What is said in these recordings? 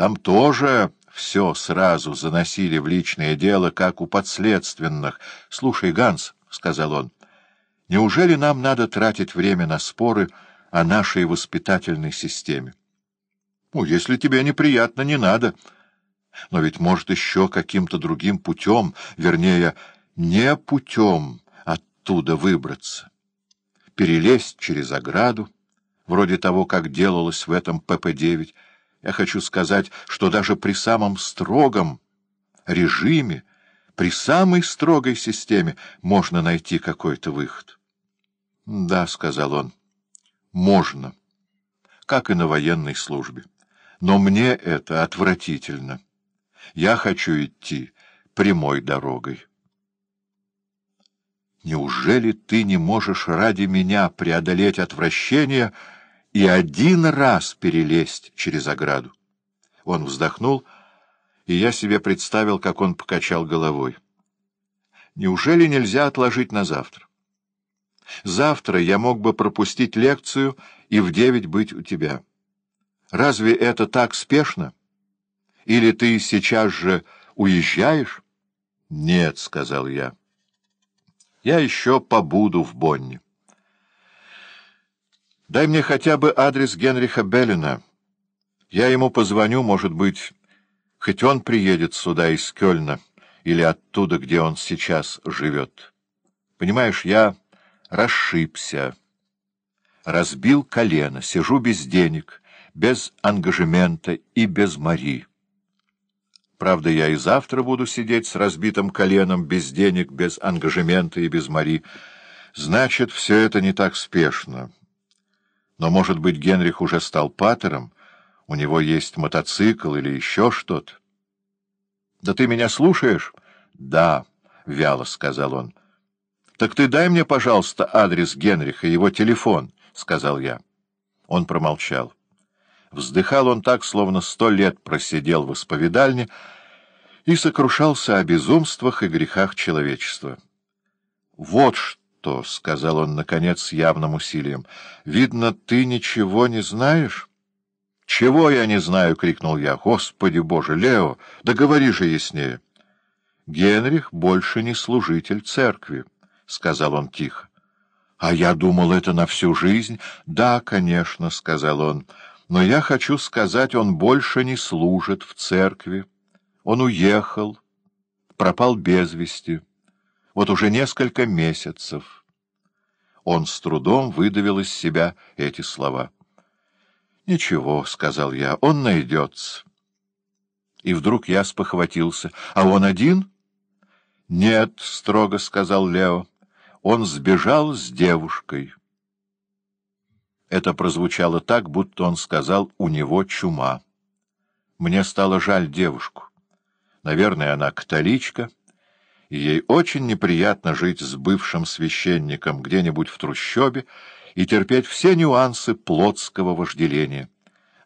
Там тоже все сразу заносили в личное дело, как у подследственных. — Слушай, Ганс, — сказал он, — неужели нам надо тратить время на споры о нашей воспитательной системе? — Ну, если тебе неприятно, не надо. Но ведь, может, еще каким-то другим путем, вернее, не путем оттуда выбраться. Перелезть через ограду, вроде того, как делалось в этом ПП-9, я хочу сказать, что даже при самом строгом режиме, при самой строгой системе можно найти какой-то выход. — Да, — сказал он, — можно, как и на военной службе. Но мне это отвратительно. Я хочу идти прямой дорогой. Неужели ты не можешь ради меня преодолеть отвращение — и один раз перелезть через ограду. Он вздохнул, и я себе представил, как он покачал головой. Неужели нельзя отложить на завтра? Завтра я мог бы пропустить лекцию и в девять быть у тебя. Разве это так спешно? Или ты сейчас же уезжаешь? — Нет, — сказал я. — Я еще побуду в Бонне. Дай мне хотя бы адрес Генриха Беллина. Я ему позвоню, может быть, хоть он приедет сюда из Кёльна или оттуда, где он сейчас живет. Понимаешь, я расшибся, разбил колено, сижу без денег, без ангажемента и без Мари. Правда, я и завтра буду сидеть с разбитым коленом, без денег, без ангажемента и без Мари. Значит, все это не так спешно. Но, может быть, Генрих уже стал патером, у него есть мотоцикл или еще что-то. — Да ты меня слушаешь? — Да, — вяло сказал он. — Так ты дай мне, пожалуйста, адрес Генриха, его телефон, — сказал я. Он промолчал. Вздыхал он так, словно сто лет просидел в исповедальне и сокрушался о безумствах и грехах человечества. Вот что! Что, — сказал он, наконец, с явным усилием, — видно, ты ничего не знаешь? — Чего я не знаю? — крикнул я. — Господи Боже, Лео, да же яснее. — Генрих больше не служитель церкви, — сказал он тихо. — А я думал, это на всю жизнь. — Да, конечно, — сказал он, — но я хочу сказать, он больше не служит в церкви. Он уехал, пропал без вести. Вот уже несколько месяцев. Он с трудом выдавил из себя эти слова. — Ничего, — сказал я, — он найдется. И вдруг я спохватился. — А он один? — Нет, — строго сказал Лео, — он сбежал с девушкой. Это прозвучало так, будто он сказал «у него чума». Мне стало жаль девушку. Наверное, она католичка — и ей очень неприятно жить с бывшим священником где-нибудь в трущобе и терпеть все нюансы плотского вожделения.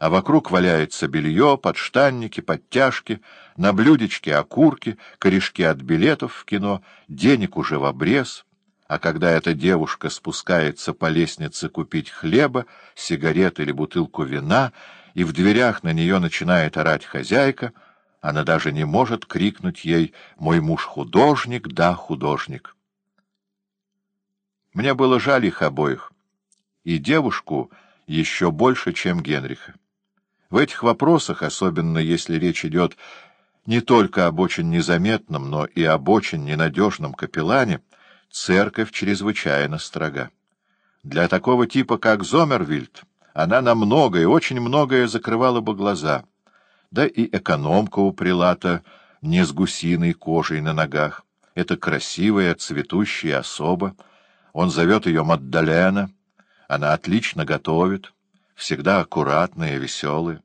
А вокруг валяется белье, подштанники, подтяжки, на блюдечке окурки, корешки от билетов в кино, денег уже в обрез. А когда эта девушка спускается по лестнице купить хлеба, сигарет или бутылку вина, и в дверях на нее начинает орать хозяйка — она даже не может крикнуть ей «Мой муж художник, да, художник». Мне было жаль их обоих, и девушку еще больше, чем Генриха. В этих вопросах, особенно если речь идет не только об очень незаметном, но и об очень ненадежном капеллане, церковь чрезвычайно строга. Для такого типа, как Зомервильд, она на многое, очень многое закрывала бы глаза — да и экономка у прилата не с гусиной кожей на ногах. Это красивая, цветущая особа. Он зовет ее Маддалена. Она отлично готовит, всегда аккуратная, веселая.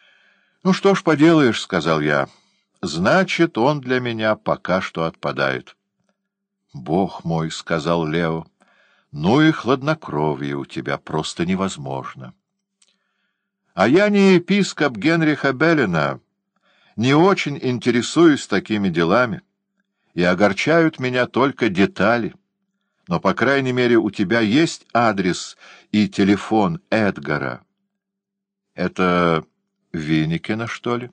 — Ну что ж поделаешь, — сказал я, — значит, он для меня пока что отпадает. — Бог мой, — сказал Лео, — ну и хладнокровие у тебя просто невозможно. — а я не епископ Генриха Беллина, не очень интересуюсь такими делами, и огорчают меня только детали. Но, по крайней мере, у тебя есть адрес и телефон Эдгара. Это Веникена, что ли?